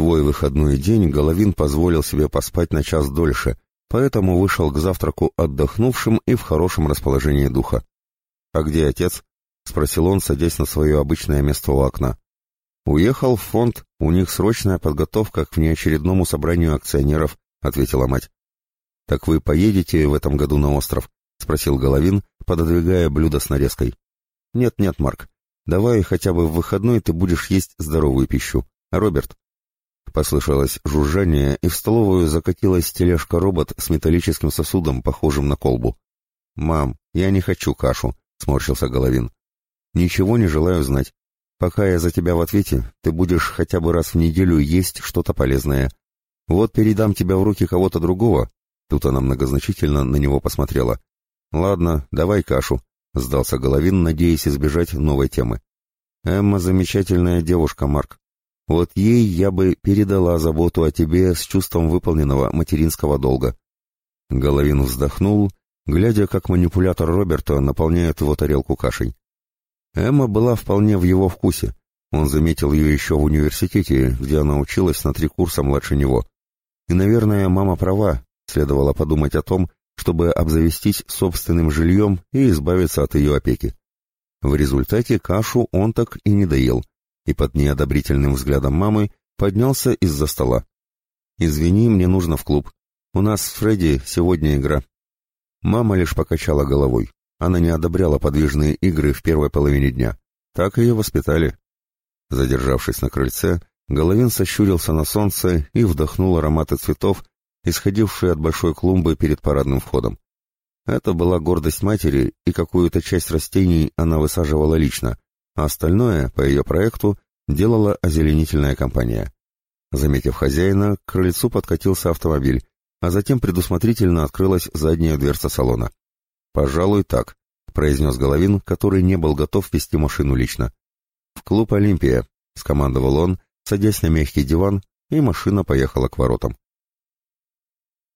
свой выходной день Головин позволил себе поспать на час дольше, поэтому вышел к завтраку отдохнувшим и в хорошем расположении духа. «А где отец?» — спросил он, садясь на свое обычное место у окна. «Уехал в фонд, у них срочная подготовка к внеочередному собранию акционеров», — ответила мать. «Так вы поедете в этом году на остров?» — спросил Головин, пододвигая блюдо с нарезкой. «Нет-нет, Марк, давай хотя бы в выходной ты будешь есть здоровую пищу. Роберт?» Послышалось жужжание, и в столовую закатилась тележка-робот с металлическим сосудом, похожим на колбу. «Мам, я не хочу кашу», — сморщился Головин. «Ничего не желаю знать. Пока я за тебя в ответе, ты будешь хотя бы раз в неделю есть что-то полезное. Вот передам тебя в руки кого-то другого». Тут она многозначительно на него посмотрела. «Ладно, давай кашу», — сдался Головин, надеясь избежать новой темы. «Эмма замечательная девушка, Марк. Вот ей я бы передала заботу о тебе с чувством выполненного материнского долга». Головин вздохнул, глядя, как манипулятор Роберта наполняет его тарелку кашей. Эмма была вполне в его вкусе. Он заметил ее еще в университете, где она училась на три курса младше него. И, наверное, мама права, следовало подумать о том, чтобы обзавестись собственным жильем и избавиться от ее опеки. В результате кашу он так и не доел, и под неодобрительным взглядом мамы поднялся из-за стола. «Извини, мне нужно в клуб. У нас с Фредди сегодня игра». Мама лишь покачала головой. Она не одобряла подвижные игры в первой половине дня. Так ее воспитали. Задержавшись на крыльце, Головин сощурился на солнце и вдохнул ароматы цветов, исходившие от большой клумбы перед парадным входом. Это была гордость матери, и какую-то часть растений она высаживала лично, а остальное, по ее проекту, делала озеленительная компания. Заметив хозяина, к крыльцу подкатился автомобиль, а затем предусмотрительно открылась задняя дверца салона. «Пожалуй, так», — произнес Головин, который не был готов вести машину лично. «В клуб «Олимпия», — скомандовал он, садясь на мягкий диван, и машина поехала к воротам.